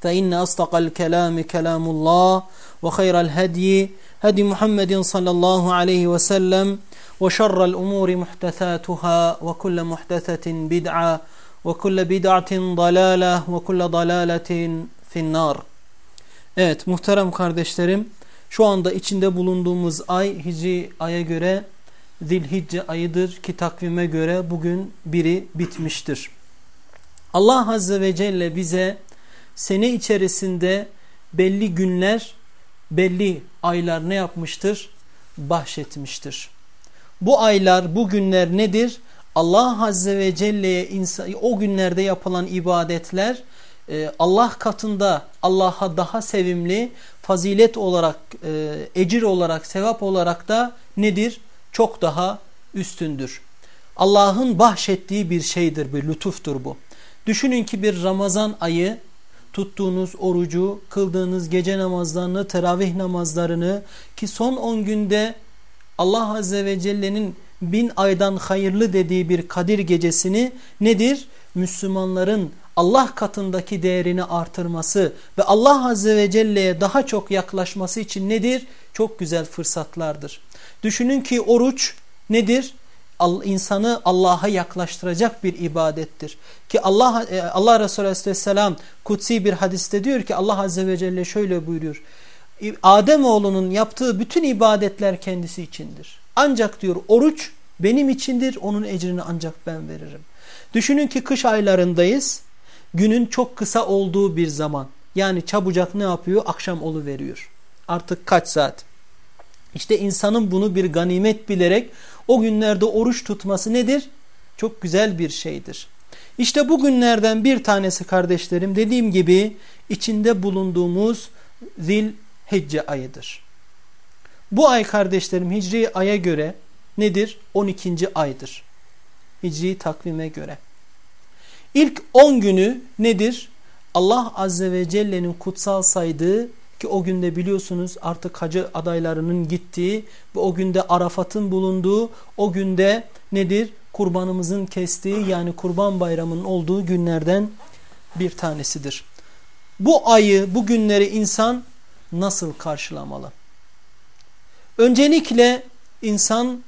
فإن أصدق الكلام كلام الله وخير الهدي هدي محمد صلى الله عليه وسلم وشر الأمور محدثاتها وكل محدثة بدعة وكل بدعة ضلالة وكل ضلالة في النار Evet muhterem kardeşlerim şu anda içinde bulunduğumuz ay Hicri aya göre Zilhicce ayıdır ki takvime göre bugün biri bitmiştir. Allah Azze ve Celle bize sene içerisinde belli günler, belli aylar ne yapmıştır? Bahşetmiştir. Bu aylar, bu günler nedir? Allah Azze ve Celle'ye o günlerde yapılan ibadetler e, Allah katında Allah'a daha sevimli, fazilet olarak, e, ecir olarak, sevap olarak da nedir? Çok daha üstündür. Allah'ın bahşettiği bir şeydir, bir lütuftur bu. Düşünün ki bir Ramazan ayı tuttuğunuz orucu, kıldığınız gece namazlarını, teravih namazlarını ki son 10 günde Allah Azze ve Celle'nin bin aydan hayırlı dediği bir Kadir gecesini nedir? Müslümanların Allah katındaki değerini artırması ve Allah Azze ve Celle'ye daha çok yaklaşması için nedir? Çok güzel fırsatlardır. Düşünün ki oruç nedir? İnsanı Allah'a yaklaştıracak bir ibadettir. Ki Allah Allah Resulü Aleyhisselam kutsi bir hadiste diyor ki Allah Azze ve Celle şöyle buyuruyor. Adem oğlunun yaptığı bütün ibadetler kendisi içindir. Ancak diyor oruç benim içindir onun ecrini ancak ben veririm. Düşünün ki kış aylarındayız. Günün çok kısa olduğu bir zaman. Yani çabucak ne yapıyor? Akşam olu veriyor. Artık kaç saat? İşte insanın bunu bir ganimet bilerek o günlerde oruç tutması nedir? Çok güzel bir şeydir. İşte bu günlerden bir tanesi kardeşlerim dediğim gibi içinde bulunduğumuz zil hicce ayıdır. Bu ay kardeşlerim hicri aya göre nedir? 12. aydır. Hicri takvime göre. İlk 10 günü nedir? Allah Azze ve Celle'nin kutsal saydığı ki o günde biliyorsunuz artık hacı adaylarının gittiği ve o günde Arafat'ın bulunduğu o günde nedir? Kurbanımızın kestiği yani kurban bayramının olduğu günlerden bir tanesidir. Bu ayı, bu günleri insan nasıl karşılamalı? Öncelikle insan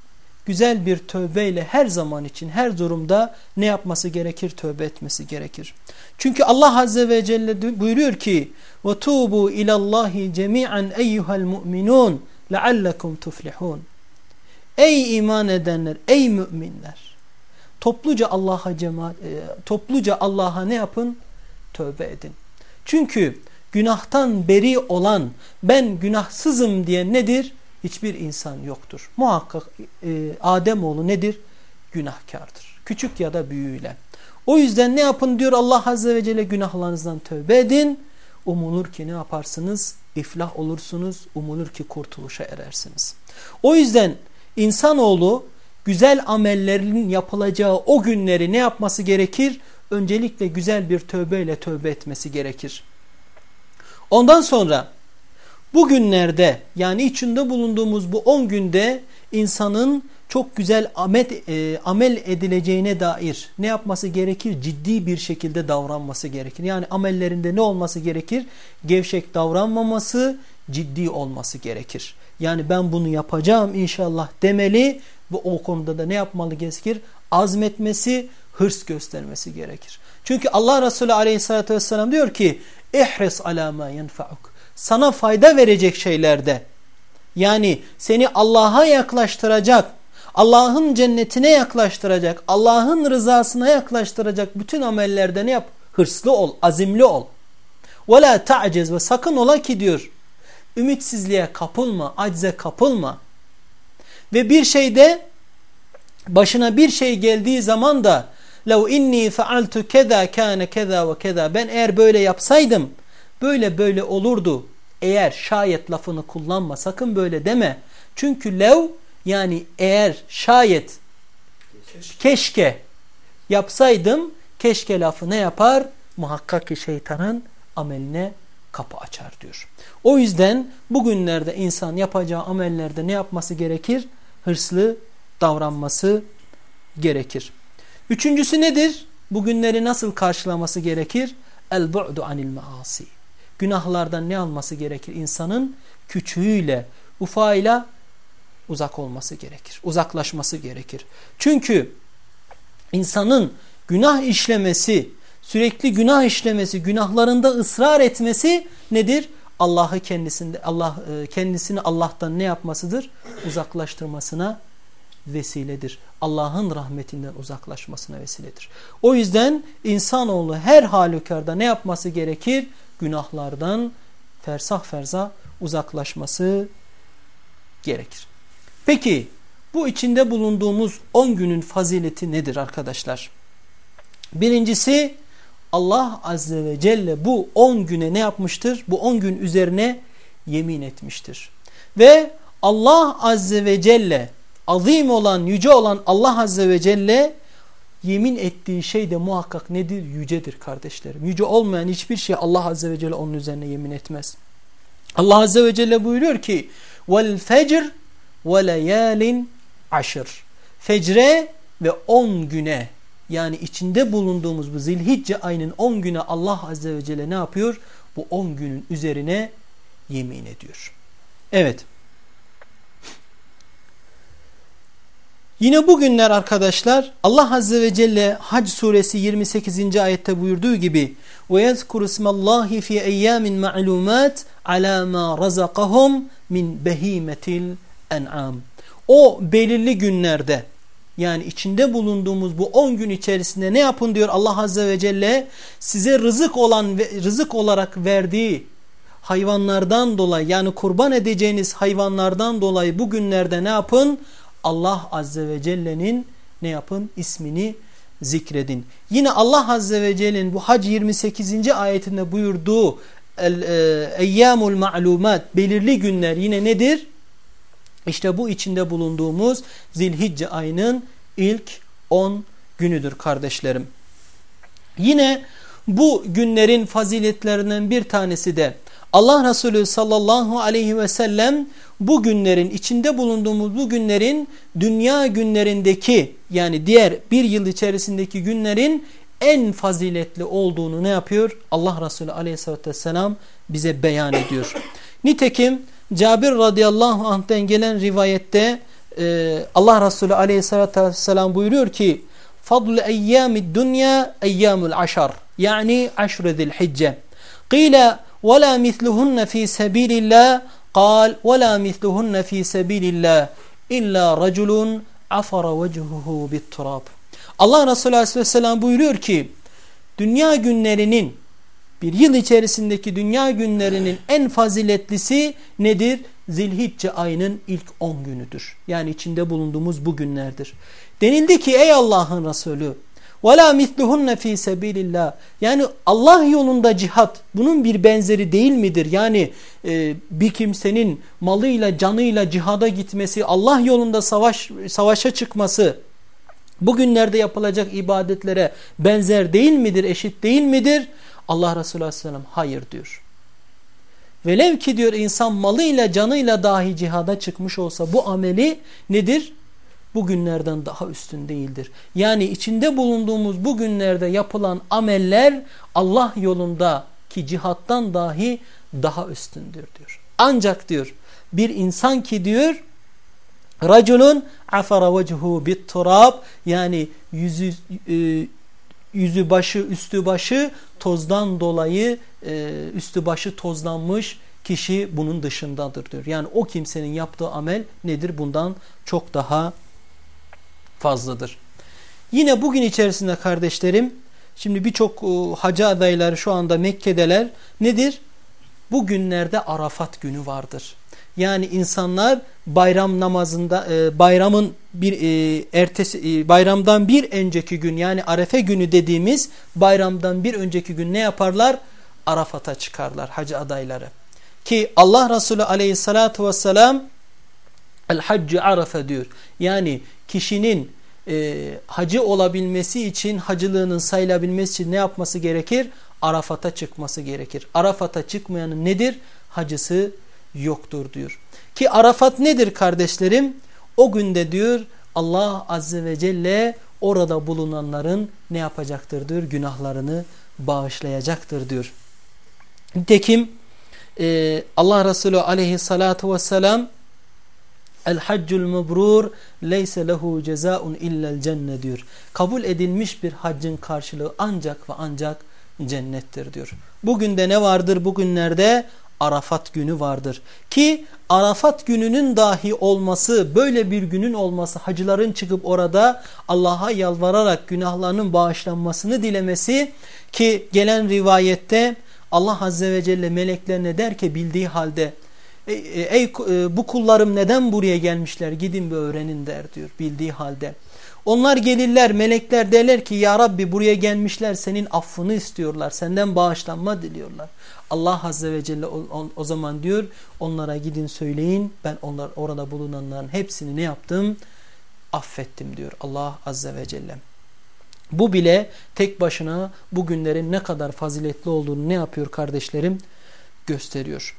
güzel bir tövbeyle her zaman için her durumda ne yapması gerekir? Tövbe etmesi gerekir. Çünkü Allah Azze ve Celle buyuruyor ki وَتُوبُوا اِلَى اللّٰهِ جَمِيعًا اَيُّهَا الْمُؤْمِنُونَ لَعَلَّكُمْ تُفْلِحُونَ Ey iman edenler, ey müminler! Topluca Allah'a cemaat, e, topluca Allah'a ne yapın? Tövbe edin. Çünkü günahtan beri olan ben günahsızım diye nedir? Hiçbir insan yoktur. Muhakkak e, Ademoğlu nedir? Günahkardır. Küçük ya da büyüğüyle. O yüzden ne yapın diyor Allah Azze ve Celle günahlarınızdan tövbe edin. Umulur ki ne yaparsınız? İflah olursunuz. Umulur ki kurtuluşa erersiniz. O yüzden insanoğlu güzel amellerin yapılacağı o günleri ne yapması gerekir? Öncelikle güzel bir tövbeyle tövbe etmesi gerekir. Ondan sonra Bugünlerde yani içinde bulunduğumuz bu 10 günde insanın çok güzel amel, e, amel edileceğine dair ne yapması gerekir? Ciddi bir şekilde davranması gerekir. Yani amellerinde ne olması gerekir? Gevşek davranmaması, ciddi olması gerekir. Yani ben bunu yapacağım inşallah demeli ve o konuda da ne yapmalı gerekir? Azmetmesi, hırs göstermesi gerekir. Çünkü Allah Resulü aleyhissalatü vesselam diyor ki ihris ala ma yenfa'uk sana fayda verecek şeylerde yani seni Allah'a yaklaştıracak, Allah'ın cennetine yaklaştıracak, Allah'ın rızasına yaklaştıracak bütün amellerde ne yap? Hırslı ol, azimli ol. وَلَا تَعْجَزْ ve sakın ola ki diyor, ümitsizliğe kapılma, acze kapılma. Ve bir şeyde başına bir şey geldiği zaman da لَوْ inni فَعَلْتُ كَذَا كَانَ كَذَا وَكَذَا Ben eğer böyle yapsaydım böyle böyle olurdu. Eğer şayet lafını kullanma sakın böyle deme. Çünkü lev yani eğer şayet keşke yapsaydım keşke lafı ne yapar? Muhakkak ki şeytanın ameline kapı açar diyor. O yüzden bugünlerde insan yapacağı amellerde ne yapması gerekir? Hırslı davranması gerekir. Üçüncüsü nedir? Bugünleri nasıl karşılaması gerekir? El-bu'du anil maasi. Günahlardan ne alması gerekir? İnsanın küçüğüyle, ufağıyla uzak olması gerekir. Uzaklaşması gerekir. Çünkü insanın günah işlemesi, sürekli günah işlemesi, günahlarında ısrar etmesi nedir? Allah'ı kendisinde Allah e, kendisini Allah'tan ne yapmasıdır? Uzaklaştırmasına vesiledir. Allah'ın rahmetinden uzaklaşmasına vesiledir. O yüzden insanoğlu her halükarda ne yapması gerekir? Günahlardan fersah ferza uzaklaşması gerekir. Peki bu içinde bulunduğumuz 10 günün fazileti nedir arkadaşlar? Birincisi Allah Azze ve Celle bu 10 güne ne yapmıştır? Bu 10 gün üzerine yemin etmiştir. Ve Allah Azze ve Celle azim olan, yüce olan Allah Azze ve Celle yemin ettiği şey de muhakkak nedir? Yücedir kardeşlerim. Yüce olmayan hiçbir şey Allah Azze ve Celle onun üzerine yemin etmez. Allah Azze ve Celle buyuruyor ki ve leyalin aşır. Fecre ve on güne yani içinde bulunduğumuz bu zilhicce ayının on güne Allah Azze ve Celle ne yapıyor? Bu on günün üzerine yemin ediyor. Evet. Yine bugünler arkadaşlar Allah Azze ve Celle Hac suresi 28. ayette buyurduğu gibi وَيَذْكُرُ اسْمَ اللّٰهِ فِي اَيَّامٍ مَعْلُومَاتٍ عَلَى مَا رَزَقَهُمْ مِنْ بَه۪يمَةِ الْاَنْعَامِ O belirli günlerde yani içinde bulunduğumuz bu 10 gün içerisinde ne yapın diyor Allah Azze ve Celle size rızık olan ve rızık olarak verdiği hayvanlardan dolayı yani kurban edeceğiniz hayvanlardan dolayı bu günlerde ne yapın? Allah Azze ve Celle'nin ne yapın? ismini zikredin. Yine Allah Azze ve Celle'nin bu Hac 28. ayetinde buyurduğu e, eyyamul ma'lumat belirli günler yine nedir? İşte bu içinde bulunduğumuz Zilhicce ayının ilk 10 günüdür kardeşlerim. Yine bu günlerin faziletlerinden bir tanesi de Allah Resulü sallallahu aleyhi ve sellem bu günlerin içinde bulunduğumuz bu günlerin dünya günlerindeki yani diğer bir yıl içerisindeki günlerin en faziletli olduğunu ne yapıyor? Allah Resulü aleyhissalatü vesselam bize beyan ediyor. Nitekim Cabir radıyallahu anh'ten gelen rivayette e, Allah Resulü aleyhissalatü vesselam buyuruyor ki Fadl eyyâmid dünya eyyâmul aşar yani aşr zilhicce. Qila ve la misluhunne fi sebilillah قال ولا مثلهن في سبيل الله illa raculun afara vechuhu bitturab. Allah Resulü Aleyhisselam buyuruyor ki dünya günlerinin bir yıl içerisindeki dünya günlerinin en faziletlisi nedir? Zilhicce ayının ilk 10 günüdür. Yani içinde bulunduğumuz bu günlerdir. Denildi ki ey Allah'ın Resulü ve la mithluhunne fi sebilillah. Yani Allah yolunda cihat bunun bir benzeri değil midir? Yani e, bir kimsenin malıyla canıyla cihada gitmesi, Allah yolunda savaş savaşa çıkması bugünlerde yapılacak ibadetlere benzer değil midir? Eşit değil midir? Allah Resulü Aleyhisselam hayır diyor. Velev ki diyor insan malıyla canıyla dahi cihada çıkmış olsa bu ameli nedir? Bugünlerden daha üstün değildir. Yani içinde bulunduğumuz bu günlerde yapılan ameller Allah yolunda ki cihattan dahi daha üstündür diyor. Ancak diyor bir insan ki diyor raculun afara vechuhu bit turab yani yüzü e, yüzü başı üstü başı tozdan dolayı e, üstü başı tozlanmış kişi bunun dışındadır diyor. Yani o kimsenin yaptığı amel nedir? Bundan çok daha fazladır. Yine bugün içerisinde kardeşlerim şimdi birçok e, hacı adayları şu anda Mekke'deler. Nedir? Bugünlerde Arafat günü vardır. Yani insanlar bayram namazında e, bayramın bir e, ertesi bayramdan bir önceki gün yani Arefe günü dediğimiz bayramdan bir önceki gün ne yaparlar? Arafat'a çıkarlar hacı adayları. Ki Allah Resulü aleyhissalatu vesselam el haccı arafa diyor. Yani kişinin e, hacı olabilmesi için hacılığının sayılabilmesi için ne yapması gerekir? Arafat'a çıkması gerekir. Arafat'a çıkmayanın nedir? Hacısı yoktur diyor. Ki Arafat nedir kardeşlerim? O günde diyor Allah Azze ve Celle orada bulunanların ne yapacaktır diyor? Günahlarını bağışlayacaktır diyor. Nitekim e, Allah Resulü aleyhissalatu vesselam El haccul mebrur leyse lehu cezaun illel cenne diyor. Kabul edilmiş bir haccın karşılığı ancak ve ancak cennettir diyor. Bugün de ne vardır bugünlerde? Arafat günü vardır. Ki Arafat gününün dahi olması, böyle bir günün olması, hacıların çıkıp orada Allah'a yalvararak günahlarının bağışlanmasını dilemesi ki gelen rivayette Allah Azze ve Celle meleklerine der ki bildiği halde ey, e, ey e, bu kullarım neden buraya gelmişler gidin ve öğrenin der diyor bildiği halde. Onlar gelirler melekler derler ki ya Rabbi buraya gelmişler senin affını istiyorlar senden bağışlanma diliyorlar. Allah Azze ve Celle o, o, o zaman diyor onlara gidin söyleyin ben onlar orada bulunanların hepsini ne yaptım? Affettim diyor Allah Azze ve Celle. Bu bile tek başına bu günlerin ne kadar faziletli olduğunu ne yapıyor kardeşlerim? Gösteriyor.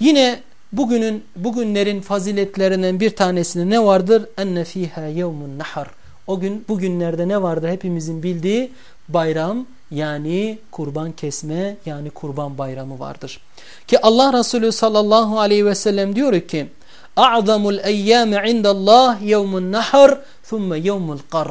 Yine bugünün bugünlerin faziletlerinden bir tanesinde ne vardır? Enne fiha yevmun nahar. O gün bugünlerde ne vardır? Hepimizin bildiği bayram yani kurban kesme yani kurban bayramı vardır. Ki Allah Resulü sallallahu aleyhi ve sellem diyor ki A'zamul eyyâme indallah yevmun nahar thumme yevmul qar.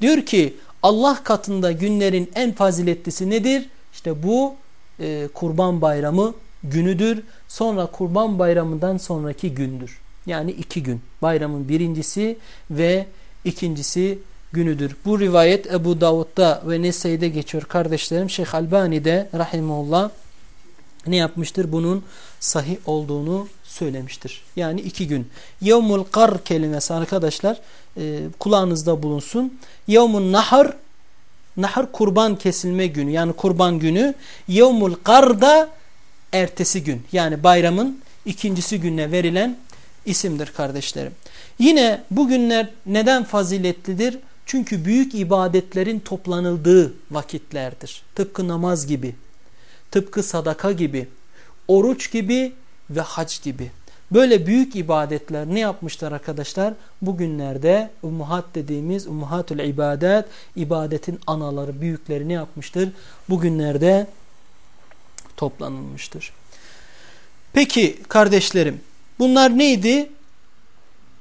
Diyor ki Allah katında günlerin en faziletlisi nedir? İşte bu e, kurban bayramı günüdür. Sonra kurban bayramından sonraki gündür. Yani iki gün. Bayramın birincisi ve ikincisi günüdür. Bu rivayet Ebu Davud'da ve Nesai'de geçiyor kardeşlerim. Şeyh Albani de rahimullah ne yapmıştır? Bunun sahih olduğunu söylemiştir. Yani iki gün. Yevmul kar kelimesi arkadaşlar e, kulağınızda bulunsun. Yevmun nahar nahar kurban kesilme günü yani kurban günü. Yevmul kar da ertesi gün yani bayramın ikincisi gününe verilen isimdir kardeşlerim. Yine bu günler neden faziletlidir? Çünkü büyük ibadetlerin toplanıldığı vakitlerdir. Tıpkı namaz gibi, tıpkı sadaka gibi, oruç gibi ve hac gibi. Böyle büyük ibadetler ne yapmışlar arkadaşlar? Bugünlerde ummuhat dediğimiz ummuhatul ibadet, ibadetin anaları, büyükleri ne yapmıştır? Bugünlerde toplanılmıştır. Peki kardeşlerim bunlar neydi?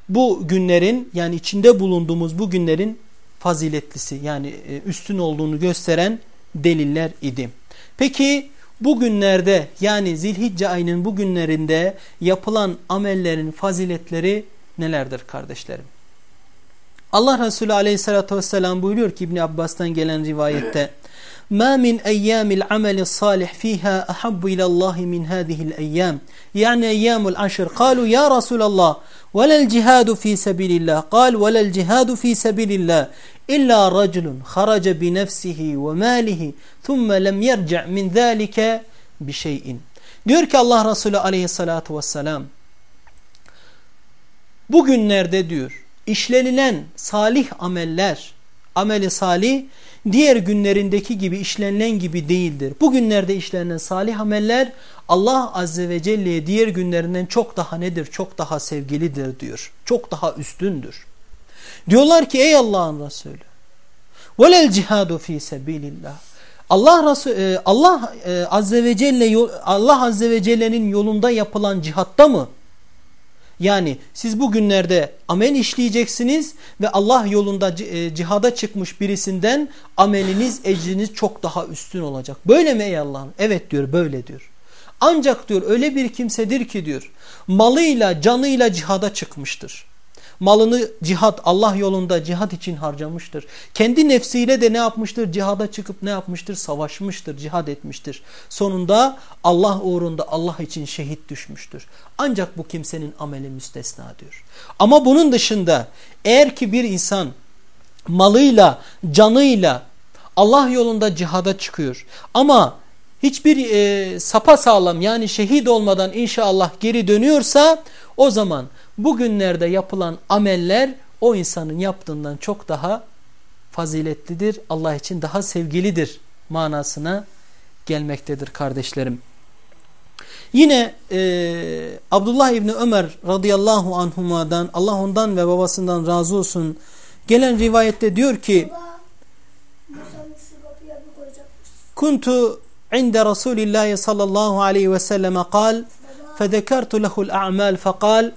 Bu günlerin yani içinde bulunduğumuz bu günlerin faziletlisi yani e, üstün olduğunu gösteren deliller idi. Peki bugünlerde yani zilhicce ayının bugünlerinde yapılan amellerin faziletleri nelerdir kardeşlerim? Allah Resulü aleyhissalatü vesselam buyuruyor ki İbni Abbas'tan gelen rivayette ما من أيام العمل الصالح فيها أحب إلى الله من هذه الأيام يعني أيام العشر قالوا يا رسول الله ولا الجهاد في سبيل الله قال ولا الجهاد في سبيل الله إلا رجل خرج بنفسه وماله ثم لم يرجع من ذلك بشيء Diyor ki Allah Resulü aleyhissalatu vesselam bugünlerde diyor işlenilen salih ameller ameli salih diğer günlerindeki gibi işlenilen gibi değildir. Bugünlerde işlenen salih ameller Allah Azze ve Celle'ye diğer günlerinden çok daha nedir? Çok daha sevgilidir diyor. Çok daha üstündür. Diyorlar ki ey Allah'ın Resulü velel cihadu fi sebilillah Allah Resulü e, Allah e, Azze ve Celle Allah Azze ve Celle'nin yolunda yapılan cihatta mı? Yani siz bugünlerde amel işleyeceksiniz ve Allah yolunda e, cihada çıkmış birisinden ameliniz, ecriniz çok daha üstün olacak. Böyle mi ey Allah'ım? Evet diyor, böyle diyor. Ancak diyor öyle bir kimsedir ki diyor malıyla canıyla cihada çıkmıştır. Malını cihat Allah yolunda cihat için harcamıştır. Kendi nefsiyle de ne yapmıştır? Cihada çıkıp ne yapmıştır? Savaşmıştır, cihad etmiştir. Sonunda Allah uğrunda Allah için şehit düşmüştür. Ancak bu kimsenin ameli müstesna diyor. Ama bunun dışında eğer ki bir insan malıyla, canıyla Allah yolunda cihada çıkıyor ama hiçbir e, sapa sağlam yani şehit olmadan inşallah geri dönüyorsa o zaman bugünlerde yapılan ameller o insanın yaptığından çok daha faziletlidir. Allah için daha sevgilidir manasına gelmektedir kardeşlerim. Yine e, Abdullah İbni Ömer radıyallahu anhumadan Allah ondan ve babasından razı olsun gelen rivayette diyor ki Kuntu inde Resulillahi sallallahu aleyhi ve selleme kal fedekertu lehul a'mal fekal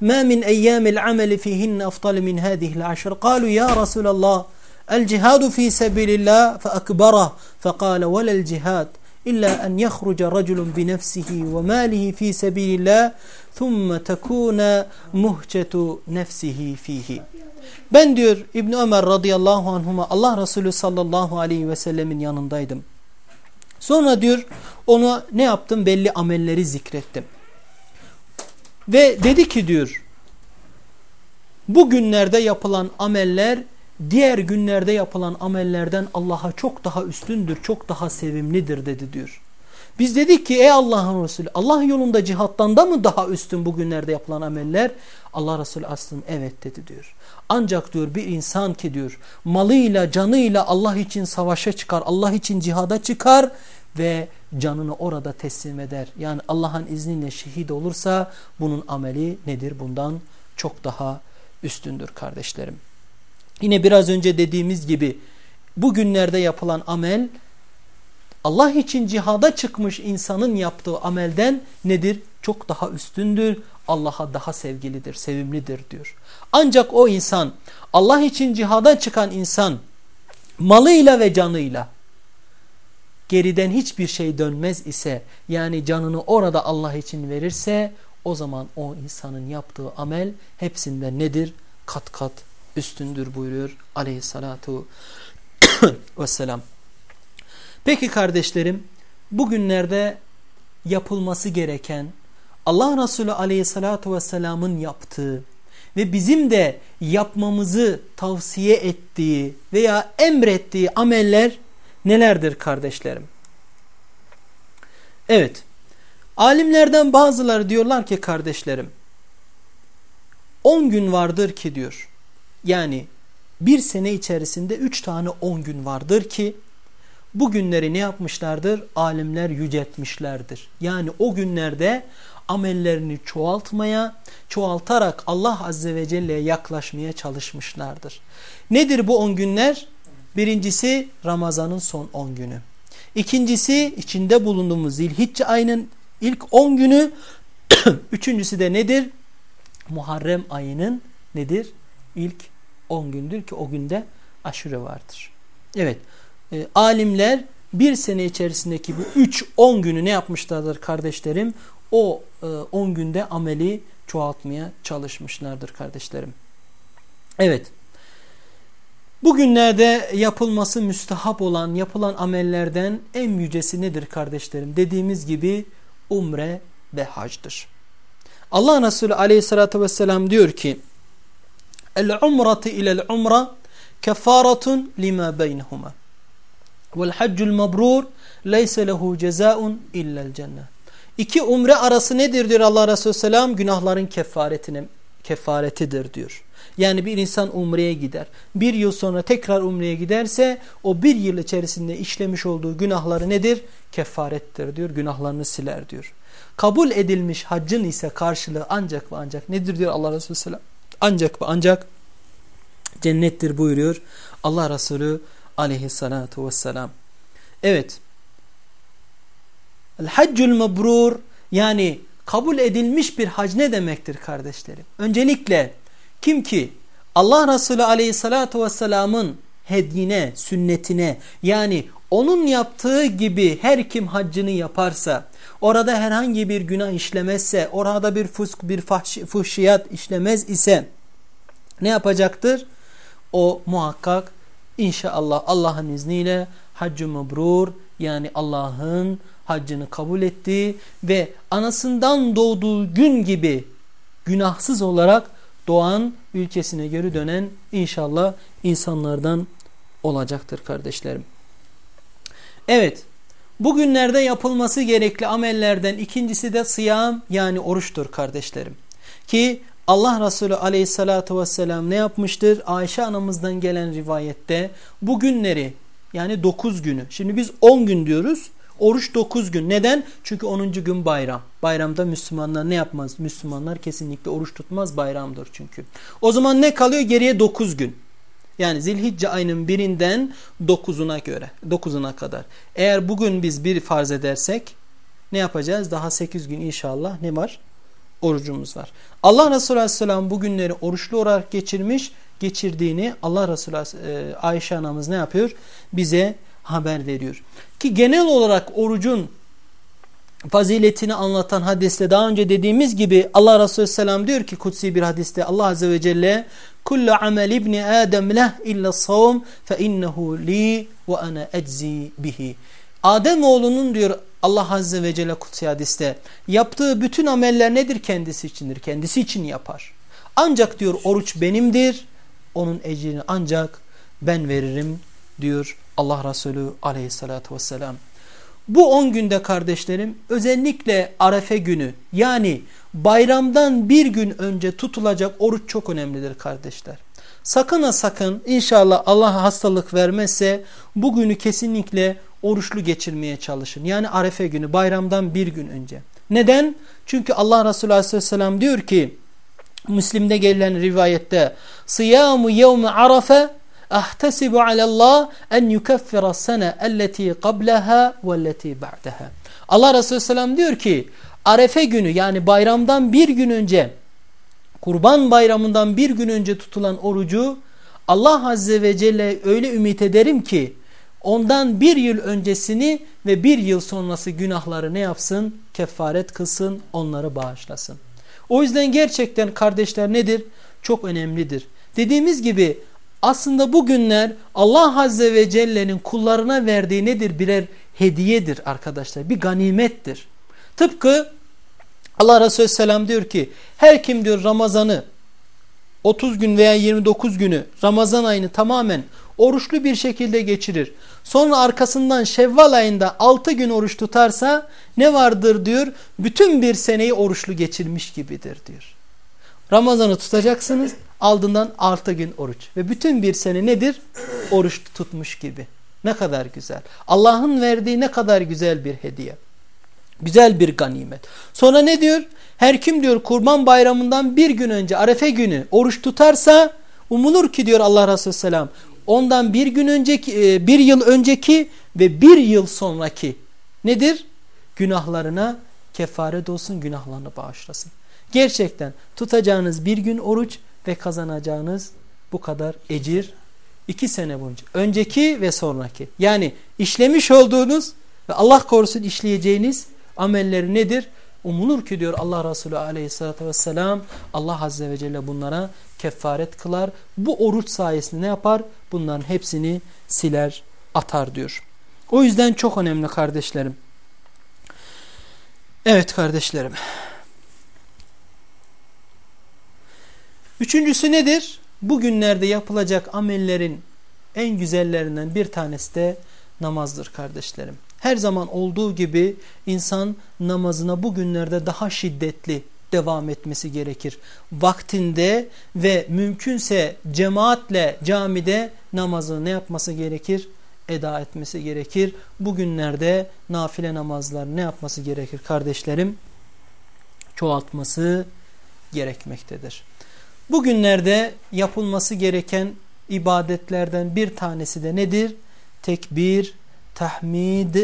ما من أيام العمل فيهن أفضل من هذه العشر قالوا يا رسول الله الجهاد في سبيل الله فأكبره فقال ولا الجهاد إلا أن يخرج رجل بنفسه وماله في سبيل الله ثم تكون مهجة نفسه فيه Ben diyor İbn Ömer radıyallahu anhuma Allah Resulü sallallahu aleyhi ve sellemin yanındaydım. Sonra diyor ona ne yaptım belli amelleri zikrettim. Ve dedi ki diyor bu günlerde yapılan ameller diğer günlerde yapılan amellerden Allah'a çok daha üstündür, çok daha sevimlidir dedi diyor. Biz dedik ki ey Allah'ın Resulü Allah yolunda cihattan da mı daha üstün bugünlerde yapılan ameller? Allah Resulü aslında evet dedi diyor. Ancak diyor bir insan ki diyor malıyla canıyla Allah için savaşa çıkar, Allah için cihada çıkar ve canını orada teslim eder. Yani Allah'ın izniyle şehit olursa bunun ameli nedir? Bundan çok daha üstündür kardeşlerim. Yine biraz önce dediğimiz gibi bugünlerde yapılan amel Allah için cihada çıkmış insanın yaptığı amelden nedir? Çok daha üstündür. Allah'a daha sevgilidir, sevimlidir diyor. Ancak o insan Allah için cihada çıkan insan malıyla ve canıyla geriden hiçbir şey dönmez ise yani canını orada Allah için verirse o zaman o insanın yaptığı amel hepsinden nedir? Kat kat üstündür buyuruyor aleyhissalatu vesselam. Peki kardeşlerim bugünlerde yapılması gereken Allah Resulü aleyhissalatu vesselamın yaptığı ve bizim de yapmamızı tavsiye ettiği veya emrettiği ameller nelerdir kardeşlerim? Evet. Alimlerden bazıları diyorlar ki kardeşlerim 10 gün vardır ki diyor. Yani bir sene içerisinde 3 tane 10 gün vardır ki bu günleri ne yapmışlardır? Alimler yüceltmişlerdir. Yani o günlerde amellerini çoğaltmaya, çoğaltarak Allah Azze ve Celle'ye yaklaşmaya çalışmışlardır. Nedir bu 10 günler? Birincisi Ramazan'ın son 10 günü. İkincisi içinde bulunduğumuz Zilhicce ayının ilk 10 günü. Üçüncüsü de nedir? Muharrem ayının nedir? İlk 10 gündür ki o günde aşure vardır. Evet e, alimler bir sene içerisindeki bu 3-10 günü ne yapmışlardır kardeşlerim? O 10 e, günde ameli çoğaltmaya çalışmışlardır kardeşlerim. Evet. Bugünlerde yapılması müstahap olan yapılan amellerden en yücesi nedir kardeşlerim? Dediğimiz gibi umre ve hacdır. Allah Resulü aleyhissalatü vesselam diyor ki El-umratu ilel umra kefaratun lima beynehuma vel haccul mabrur leyse lehu cezaun illel cennet. İki umre arası nedir diyor Allah Resulü Selam? Günahların kefaretine, kefaretidir diyor. Yani bir insan umreye gider. Bir yıl sonra tekrar umreye giderse o bir yıl içerisinde işlemiş olduğu günahları nedir? Kefarettir diyor. Günahlarını siler diyor. Kabul edilmiş haccın ise karşılığı ancak ve ancak nedir diyor Allah Resulü Selam? Ancak ve ancak cennettir buyuruyor Allah Resulü aleyhissalatu vesselam. Evet. El haccul mebrur yani kabul edilmiş bir hac ne demektir kardeşlerim? Öncelikle kim ki Allah Resulü aleyhissalatu vesselamın hedine, sünnetine yani onun yaptığı gibi her kim haccını yaparsa orada herhangi bir günah işlemezse, orada bir fusk, bir fuhşiyat işlemez ise ne yapacaktır? O muhakkak inşallah Allah'ın izniyle haccı mebrur yani Allah'ın haccını kabul etti ve anasından doğduğu gün gibi günahsız olarak doğan ülkesine geri dönen inşallah insanlardan olacaktır kardeşlerim. Evet bugünlerde yapılması gerekli amellerden ikincisi de sıyam yani oruçtur kardeşlerim. Ki Allah Resulü aleyhissalatu vesselam ne yapmıştır? Ayşe anamızdan gelen rivayette bu günleri yani 9 günü. Şimdi biz 10 gün diyoruz. Oruç 9 gün. Neden? Çünkü 10. gün bayram. Bayramda Müslümanlar ne yapmaz? Müslümanlar kesinlikle oruç tutmaz bayramdır çünkü. O zaman ne kalıyor? Geriye 9 gün. Yani Zilhicce ayının birinden 9'una göre. 9'una kadar. Eğer bugün biz bir farz edersek ne yapacağız? Daha 8 gün inşallah ne var? Orucumuz var. Allah Resulü Aleyhisselam bu günleri oruçlu olarak geçirmiş. Geçirdiğini Allah Resulü e, Ayşe anamız ne yapıyor? Bize haber veriyor. Ki genel olarak orucun faziletini anlatan hadiste daha önce dediğimiz gibi Allah Resulü Selam diyor ki kutsi bir hadiste Allah Azze ve Celle kullu amel ibni Adem leh illa savm fe innehu li ve ana eczi bihi. Adem oğlunun diyor Allah Azze ve Celle kutsi hadiste yaptığı bütün ameller nedir? Kendisi içindir. Kendisi için yapar. Ancak diyor oruç benimdir. Onun ecrini ancak ben veririm diyor Allah Resulü aleyhissalatü vesselam. Bu 10 günde kardeşlerim özellikle Arefe günü yani bayramdan bir gün önce tutulacak oruç çok önemlidir kardeşler. Sakın ha sakın inşallah Allah hastalık vermezse bugünü kesinlikle oruçlu geçirmeye çalışın. Yani Arefe günü bayramdan bir gün önce. Neden? Çünkü Allah Resulü Aleyhisselam diyor ki Müslim'de gelen rivayette Sıyamu yevmi arafe ahtesibu alallah en yukeffira sene elleti qablaha velleti ba'daha. Allah Resulü Selam diyor ki Arefe günü yani bayramdan bir gün önce Kurban bayramından bir gün önce tutulan orucu Allah Azze ve Celle öyle ümit ederim ki ondan bir yıl öncesini ve bir yıl sonrası günahları ne yapsın? Kefaret kılsın, onları bağışlasın. O yüzden gerçekten kardeşler nedir? Çok önemlidir. Dediğimiz gibi aslında bu günler Allah Azze ve Celle'nin kullarına verdiği nedir? Birer hediyedir arkadaşlar. Bir ganimettir. Tıpkı Allah Resulü Selam diyor ki her kim diyor Ramazan'ı 30 gün veya 29 günü Ramazan ayını tamamen oruçlu bir şekilde geçirir. Sonra arkasından Şevval ayında 6 gün oruç tutarsa ne vardır diyor? Bütün bir seneyi oruçlu geçirmiş gibidir diyor. Ramazan'ı tutacaksınız ardından 6 gün oruç. Ve bütün bir sene nedir? Oruç tutmuş gibi. Ne kadar güzel. Allah'ın verdiği ne kadar güzel bir hediye. Güzel bir ganimet. Sonra ne diyor? Her kim diyor kurban bayramından bir gün önce arefe günü oruç tutarsa umulur ki diyor Allah Resulü Selam ondan bir gün önceki e, bir yıl önceki ve bir yıl sonraki nedir? Günahlarına kefaret olsun günahlarını bağışlasın. Gerçekten tutacağınız bir gün oruç ve kazanacağınız bu kadar ecir iki sene boyunca. Önceki ve sonraki. Yani işlemiş olduğunuz ve Allah korusun işleyeceğiniz amelleri nedir? Umulur ki diyor Allah Resulü aleyhissalatü vesselam Allah azze ve celle bunlara kefaret kılar. Bu oruç sayesinde ne yapar? Bunların hepsini siler atar diyor. O yüzden çok önemli kardeşlerim. Evet kardeşlerim. Üçüncüsü nedir? Bugünlerde yapılacak amellerin en güzellerinden bir tanesi de namazdır kardeşlerim. Her zaman olduğu gibi insan namazına bugünlerde daha şiddetli devam etmesi gerekir. Vaktinde ve mümkünse cemaatle camide namazını ne yapması gerekir? Eda etmesi gerekir. Bugünlerde nafile namazlar ne yapması gerekir kardeşlerim? Çoğaltması gerekmektedir. Bugünlerde yapılması gereken ibadetlerden bir tanesi de nedir? Tekbir, tahmid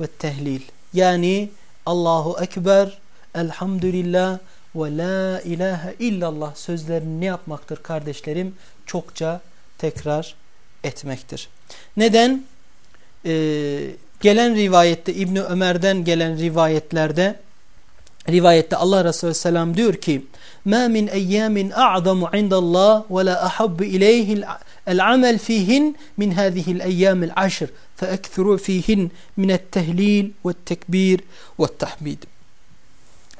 ve tehlil. Yani Allahu Ekber, Elhamdülillah ve La ilahe illallah sözlerini ne yapmaktır kardeşlerim? Çokça tekrar etmektir. Neden? Ee, Gelen rivayette İbni Ömer'den gelen rivayetlerde rivayette Allah Resulü Selam diyor ki مَا مِنْ اَيَّامٍ اَعْظَمُ عِنْدَ اللّٰهِ وَلَا أَحَبُّ اِلَيْهِ الْعَمَلْ فِيهِنْ مِنْ هَذِهِ الْاَيَّامِ الْعَشْرِ فَاَكْثُرُوا فِيهِنْ مِنَ التَّهْلِيلِ وَالتَّكْبِيرِ وَالتَّحْمِيدِ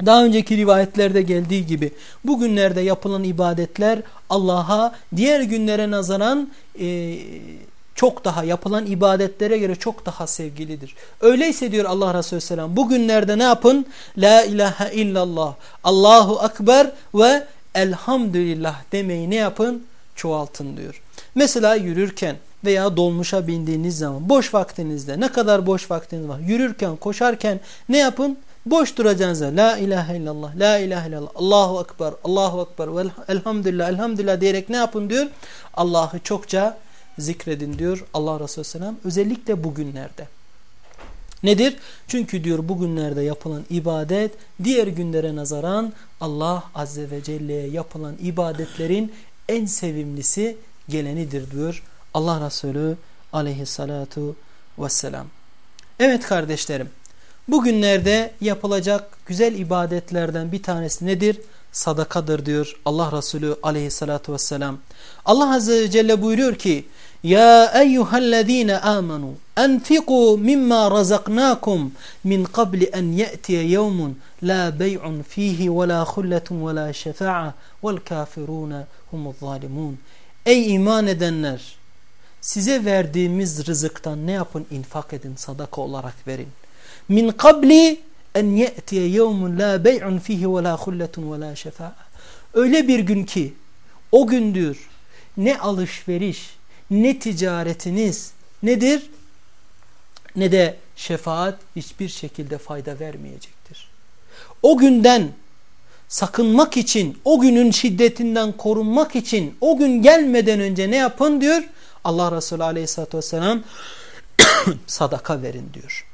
daha önceki rivayetlerde geldiği gibi bugünlerde yapılan ibadetler Allah'a diğer günlere nazaran e, çok daha yapılan ibadetlere göre çok daha sevgilidir. Öyleyse diyor Allah Resulü Selam bugünlerde ne yapın? La ilahe illallah, Allahu Akbar ve elhamdülillah demeyi ne yapın? Çoğaltın diyor. Mesela yürürken veya dolmuşa bindiğiniz zaman boş vaktinizde ne kadar boş vaktiniz var? Yürürken, koşarken ne yapın? Boş duracağınıza la ilahe illallah, la ilahe illallah, Allahu Ekber, Allahu Ekber elhamdülillah, elhamdülillah diyerek ne yapın diyor? Allah'ı çokça zikredin diyor Allah Resulü Selam. Özellikle bugünlerde. Nedir? Çünkü diyor bugünlerde yapılan ibadet diğer günlere nazaran Allah Azze ve Celle'ye yapılan ibadetlerin en sevimlisi gelenidir diyor Allah Resulü aleyhissalatu vesselam. Evet kardeşlerim bugünlerde yapılacak güzel ibadetlerden bir tanesi nedir? Sadakadır diyor Allah Resulü aleyhissalatu vesselam. Allah Azze ve Celle buyuruyor ki ya eyyühellezine amenu enfiku mimma razaknakum min kabli en ye'tiye yevmun la bey'un fihi ve la hulletun ve la şefa'a vel kafirune humuz zalimun. Ey iman edenler! Size verdiğimiz rızıktan ne yapın? İnfak edin, sadaka olarak verin. Min kabli en ye'tiye yevmun la bey'un fihi ve la hulletun ve la şefa'a. Öyle bir gün ki o gündür ne alışveriş ne ticaretiniz nedir ne de şefaat hiçbir şekilde fayda vermeyecektir. O günden sakınmak için, o günün şiddetinden korunmak için o gün gelmeden önce ne yapın diyor? Allah Resulü aleyhissalatü vesselam sadaka verin diyor.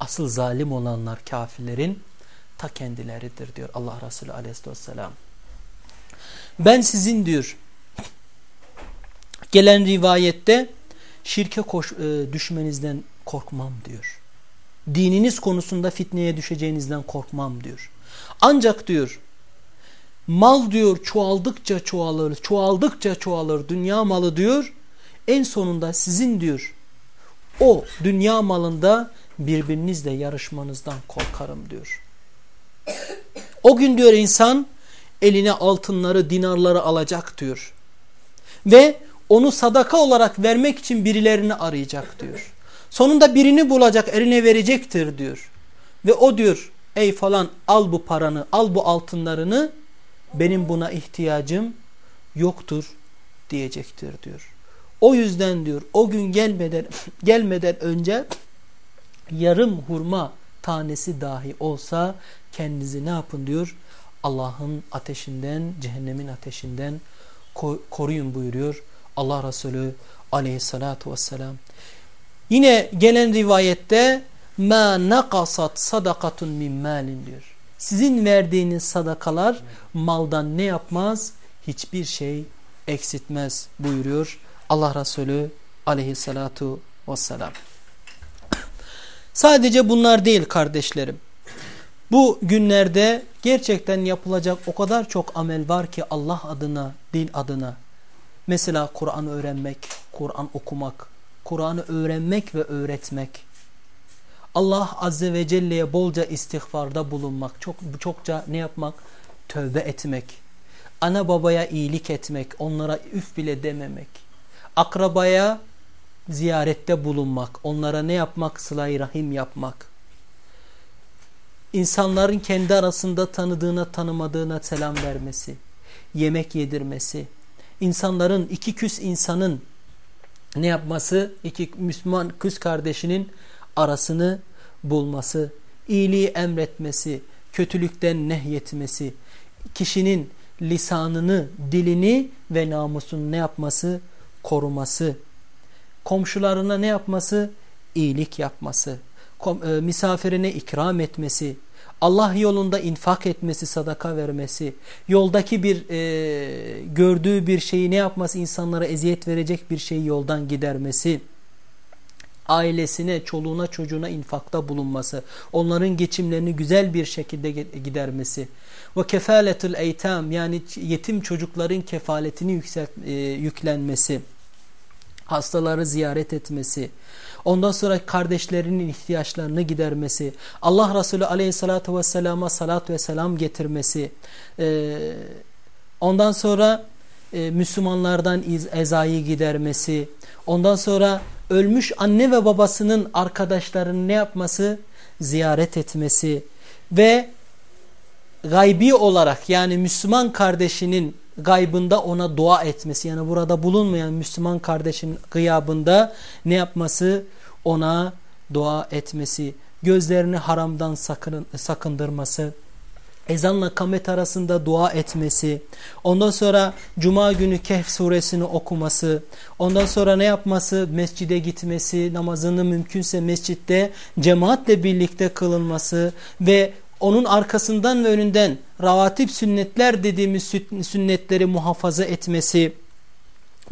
Asıl zalim olanlar kafirlerin ta kendileridir diyor Allah Resulü aleyhissalatü vesselam. Ben sizin diyor Gelen rivayette şirke koş, e, düşmenizden korkmam diyor. Dininiz konusunda fitneye düşeceğinizden korkmam diyor. Ancak diyor mal diyor çoğaldıkça çoğalır, çoğaldıkça çoğalır dünya malı diyor. En sonunda sizin diyor o dünya malında birbirinizle yarışmanızdan korkarım diyor. O gün diyor insan eline altınları, dinarları alacak diyor. Ve onu sadaka olarak vermek için birilerini arayacak diyor. Sonunda birini bulacak eline verecektir diyor. Ve o diyor ey falan al bu paranı al bu altınlarını benim buna ihtiyacım yoktur diyecektir diyor. O yüzden diyor o gün gelmeden gelmeden önce yarım hurma tanesi dahi olsa kendinizi ne yapın diyor Allah'ın ateşinden cehennemin ateşinden koruyun buyuruyor Allah Resulü aleyhissalatu vesselam. Yine gelen rivayette ma nakasat sadakatun min malin diyor. Sizin verdiğiniz sadakalar maldan ne yapmaz? Hiçbir şey eksiltmez buyuruyor Allah Resulü aleyhissalatu vesselam. Sadece bunlar değil kardeşlerim. Bu günlerde gerçekten yapılacak o kadar çok amel var ki Allah adına, dil adına. Mesela Kur'an öğrenmek, Kur'an okumak, Kur'an'ı öğrenmek ve öğretmek. Allah Azze ve Celle'ye bolca istiğfarda bulunmak, çok çokça ne yapmak? Tövbe etmek. Ana babaya iyilik etmek, onlara üf bile dememek. Akrabaya ziyarette bulunmak, onlara ne yapmak? Sıla-i rahim yapmak. İnsanların kendi arasında tanıdığına tanımadığına selam vermesi, yemek yedirmesi, insanların iki küs insanın ne yapması? iki Müslüman küs kardeşinin arasını bulması, iyiliği emretmesi, kötülükten nehyetmesi, kişinin lisanını, dilini ve namusunu ne yapması? Koruması. Komşularına ne yapması? İyilik yapması. E, misafirine ikram etmesi, Allah yolunda infak etmesi, sadaka vermesi, yoldaki bir e, gördüğü bir şeyi ne yapması, insanlara eziyet verecek bir şeyi yoldan gidermesi, ailesine, çoluğuna, çocuğuna infakta bulunması, onların geçimlerini güzel bir şekilde gidermesi. Ve kefaletul eytam yani yetim çocukların kefaletini yükselt, e, yüklenmesi, hastaları ziyaret etmesi, ondan sonra kardeşlerinin ihtiyaçlarını gidermesi, Allah Resulü aleyhissalatü vesselama salat ve selam getirmesi, e, ondan sonra e, Müslümanlardan ezayı gidermesi, ondan sonra ölmüş anne ve babasının arkadaşlarını ne yapması? Ziyaret etmesi ve gaybi olarak yani Müslüman kardeşinin gaybında ona dua etmesi yani burada bulunmayan Müslüman kardeşin gıyabında ne yapması? Ona dua etmesi, gözlerini haramdan sakın, sakındırması, ezanla kamet arasında dua etmesi, ondan sonra cuma günü Kehf suresini okuması, ondan sonra ne yapması? Mescide gitmesi, namazını mümkünse mescitte cemaatle birlikte kılınması ve onun arkasından ve önünden ravatip sünnetler dediğimiz sünnetleri muhafaza etmesi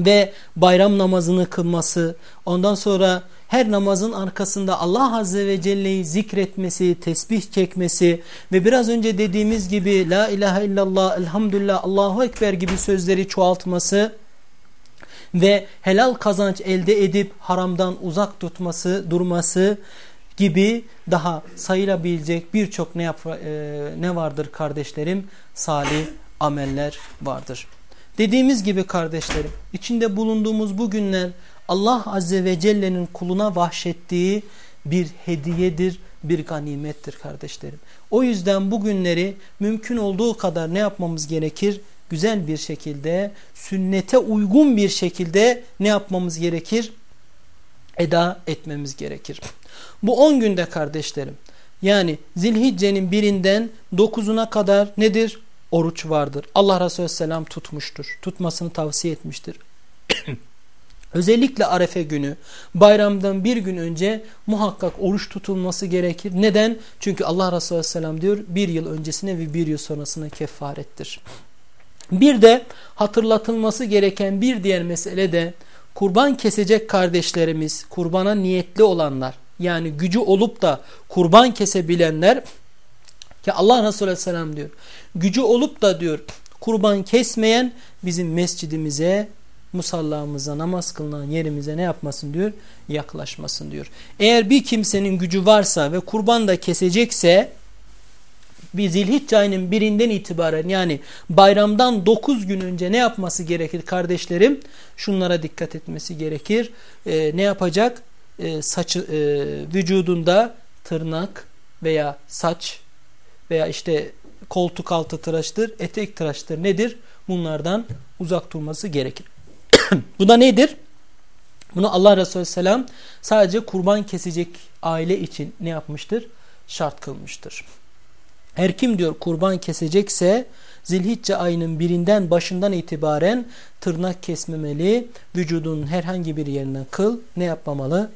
ve bayram namazını kılması, ondan sonra her namazın arkasında Allah Azze ve Celle'yi zikretmesi, tesbih çekmesi ve biraz önce dediğimiz gibi La ilahe illallah, elhamdülillah, Allahu Ekber gibi sözleri çoğaltması ve helal kazanç elde edip haramdan uzak tutması, durması gibi daha sayılabilecek birçok ne, yap, e, ne vardır kardeşlerim? Salih ameller vardır. Dediğimiz gibi kardeşlerim içinde bulunduğumuz bu günler Allah Azze ve Celle'nin kuluna vahşettiği bir hediyedir, bir ganimettir kardeşlerim. O yüzden bu günleri mümkün olduğu kadar ne yapmamız gerekir? Güzel bir şekilde, sünnete uygun bir şekilde ne yapmamız gerekir? Eda etmemiz gerekir. Bu 10 günde kardeşlerim yani Zilhicce'nin birinden 9'una kadar nedir? Oruç vardır. Allah Resulü Selam tutmuştur. Tutmasını tavsiye etmiştir. Özellikle Arefe günü bayramdan bir gün önce muhakkak oruç tutulması gerekir. Neden? Çünkü Allah Resulü Aleyhisselam diyor bir yıl öncesine ve bir yıl sonrasına kefarettir. Bir de hatırlatılması gereken bir diğer mesele de kurban kesecek kardeşlerimiz, kurbana niyetli olanlar yani gücü olup da kurban kesebilenler ki Allah Resulü Aleyhisselam diyor gücü olup da diyor kurban kesmeyen bizim mescidimize musallamıza namaz kılınan yerimize ne yapmasın diyor? Yaklaşmasın diyor. Eğer bir kimsenin gücü varsa ve kurban da kesecekse bir zilhicce ayının birinden itibaren yani bayramdan 9 gün önce ne yapması gerekir kardeşlerim? Şunlara dikkat etmesi gerekir. Ee, ne yapacak? Ee, saçı, e, vücudunda tırnak veya saç veya işte koltuk altı tıraştır, etek tıraştır nedir? Bunlardan uzak durması gerekir. Bu da nedir? Bunu Allah Resulü Selam sadece kurban kesecek aile için ne yapmıştır? Şart kılmıştır. Her kim diyor kurban kesecekse zilhicce ayının birinden başından itibaren tırnak kesmemeli, vücudunun herhangi bir yerinden kıl ne yapmamalı?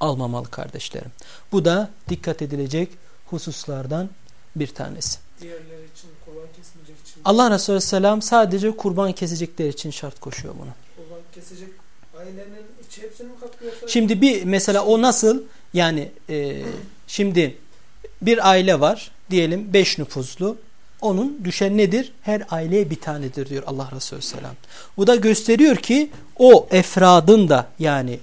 Almamalı kardeşlerim. Bu da dikkat edilecek hususlardan bir tanesi. Diğerleri için kurban kesmeyecek için. Allah Resulü Selam sadece kurban kesecekler için şart koşuyor bunu. Kurban kesecek ailenin içi hepsini mi kaplıyor? Şimdi bir mesela o nasıl yani e, şimdi bir aile var diyelim beş nüfuslu onun düşen nedir? Her aileye bir tanedir diyor Allah Resulü Selam. Bu da gösteriyor ki o efradın da yani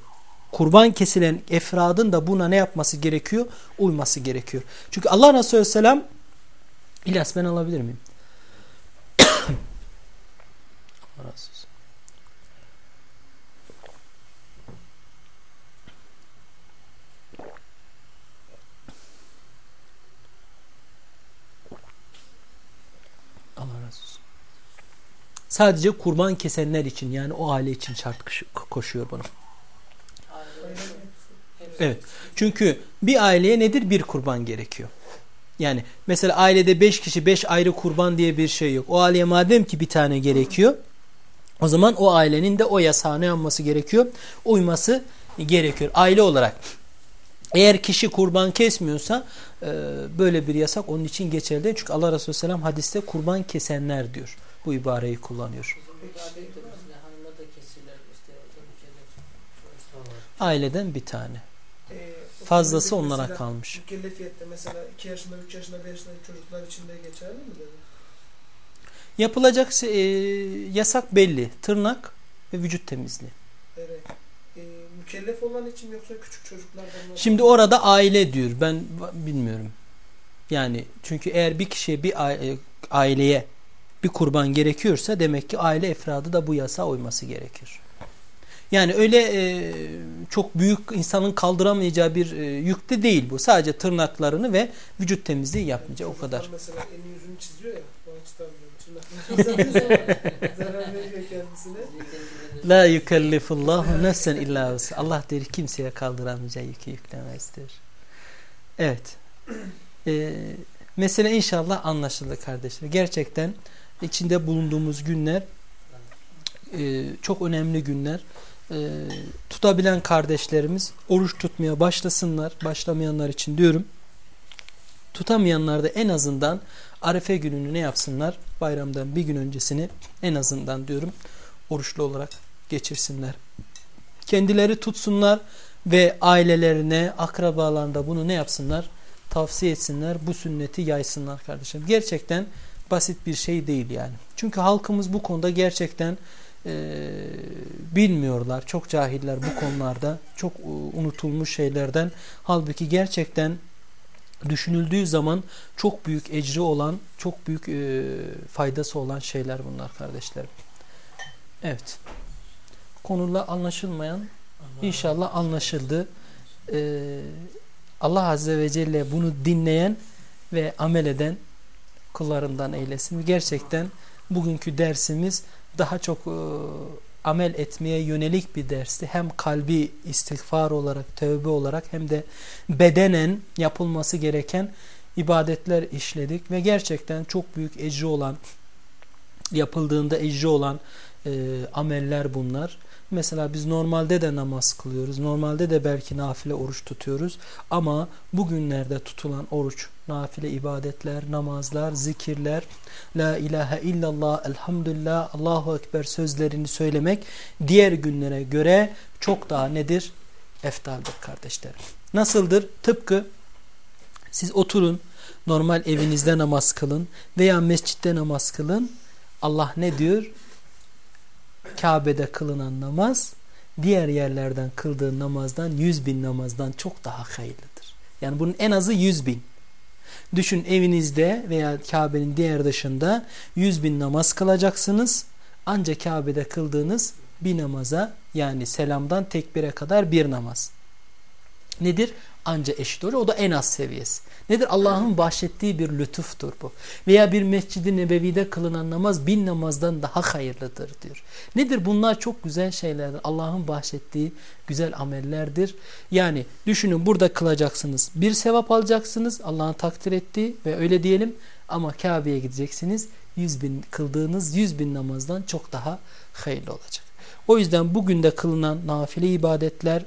kurban kesilen efradın da buna ne yapması gerekiyor? Uyması gerekiyor. Çünkü Allah Resulü Selam İlyas ben alabilir miyim? Sadece kurban kesenler için yani o aile için şart koşuyor bunu. Evet. Çünkü bir aileye nedir? Bir kurban gerekiyor. Yani mesela ailede beş kişi beş ayrı kurban diye bir şey yok. O aileye madem ki bir tane gerekiyor. O zaman o ailenin de o yasağına yanması gerekiyor. Uyması gerekiyor. Aile olarak. Eğer kişi kurban kesmiyorsa e, böyle bir yasak onun için geçerli değil. Çünkü Allah Resulü Selam hadiste kurban kesenler diyor. Bu ibareyi kullanıyor. Aileden bir tane. Ee, Fazlası onlara mesela kalmış. Mükellefiyette mesela 2 yaşında, 3 yaşında, 5 yaşındaki çocuklar için de geçerli mi dedi? Yapılacak e, yasak belli. Tırnak ve vücut temizliği. Evet. Ee, mükellef olan için yoksa küçük çocuklardan? Şimdi orada aile diyor. Ben bilmiyorum. Yani çünkü eğer bir kişiye bir e, aileye bir kurban gerekiyorsa demek ki aile efradı da bu yasa uyması gerekir. Yani öyle e, çok büyük insanın kaldıramayacağı bir e, yük de değil bu. Sadece tırnaklarını ve vücut temizliği yapmayacak o kadar. Mesela elini yüzünü çiziyor ya. La yükellifullahu nefsen illa. Allah der kimseye kaldıramayacağı yükü yüklemezdir. Evet. Ee, mesele inşallah anlaşıldı kardeşler. Gerçekten içinde bulunduğumuz günler e, çok önemli günler. E, tutabilen kardeşlerimiz oruç tutmaya başlasınlar. Başlamayanlar için diyorum. Tutamayanlar da en azından Arefe gününü ne yapsınlar? Bayramdan bir gün öncesini en azından diyorum oruçlu olarak geçirsinler. Kendileri tutsunlar ve ailelerine, akrabalarına bunu ne yapsınlar? Tavsiye etsinler. Bu sünneti yaysınlar kardeşim. Gerçekten basit bir şey değil yani. Çünkü halkımız bu konuda gerçekten e, bilmiyorlar. Çok cahiller bu konularda. Çok e, unutulmuş şeylerden. Halbuki gerçekten düşünüldüğü zaman çok büyük ecri olan, çok büyük e, faydası olan şeyler bunlar kardeşlerim. Evet. Konular anlaşılmayan inşallah anlaşıldı. Ee, Allah Azze ve Celle bunu dinleyen ve amel eden kullarından eylesin. Gerçekten bugünkü dersimiz daha çok e, amel etmeye yönelik bir dersti. Hem kalbi istiğfar olarak, tövbe olarak hem de bedenen yapılması gereken ibadetler işledik ve gerçekten çok büyük ecri olan, yapıldığında ecri olan e, ameller bunlar. Mesela biz normalde de namaz kılıyoruz. Normalde de belki nafile oruç tutuyoruz. Ama bugünlerde tutulan oruç, nafile ibadetler, namazlar, zikirler, La ilahe illallah, elhamdülillah, Allahu Ekber sözlerini söylemek diğer günlere göre çok daha nedir? Eftaldir kardeşlerim. Nasıldır? Tıpkı siz oturun, normal evinizde namaz kılın veya mescitte namaz kılın. Allah ne diyor? Kabe'de kılınan namaz diğer yerlerden kıldığın namazdan yüz bin namazdan çok daha hayırlıdır. Yani bunun en azı yüz bin. Düşün evinizde veya Kabe'nin diğer dışında yüz bin namaz kılacaksınız. Ancak Kabe'de kıldığınız bir namaza yani selamdan tekbire kadar bir namaz. Nedir? Anca eşit olur. O da en az seviyesi. Nedir? Allah'ın bahşettiği bir lütuftur bu. Veya bir mescid-i nebevide kılınan namaz bin namazdan daha hayırlıdır diyor. Nedir? Bunlar çok güzel şeylerdir. Allah'ın bahşettiği güzel amellerdir. Yani düşünün burada kılacaksınız. Bir sevap alacaksınız. Allah'ın takdir ettiği ve öyle diyelim. Ama Kabe'ye gideceksiniz. Yüz bin, kıldığınız yüz bin namazdan çok daha hayırlı olacak. O yüzden bugün de kılınan nafile ibadetler,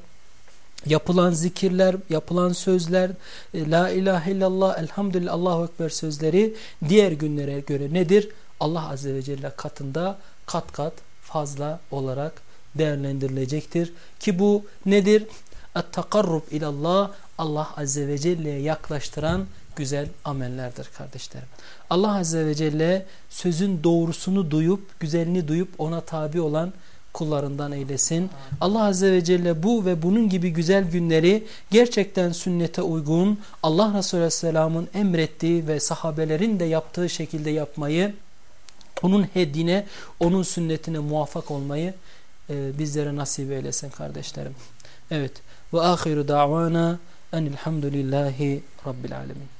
yapılan zikirler, yapılan sözler, e, la ilahe illallah, elhamdülillah, Allahu Ekber sözleri diğer günlere göre nedir? Allah Azze ve Celle katında kat kat fazla olarak değerlendirilecektir. Ki bu nedir? Et-takarrub ilallah, Allah Azze ve Celle'ye yaklaştıran güzel amellerdir kardeşlerim. Allah Azze ve Celle sözün doğrusunu duyup, güzelini duyup ona tabi olan kullarından eylesin. Allah Azze ve Celle bu ve bunun gibi güzel günleri gerçekten sünnete uygun Allah Resulü Aleyhisselam'ın emrettiği ve sahabelerin de yaptığı şekilde yapmayı, onun hedine, onun sünnetine muvaffak olmayı e, bizlere nasip eylesin kardeşlerim. Evet. Ve ahiru da'vana enilhamdülillahi rabbil alemin.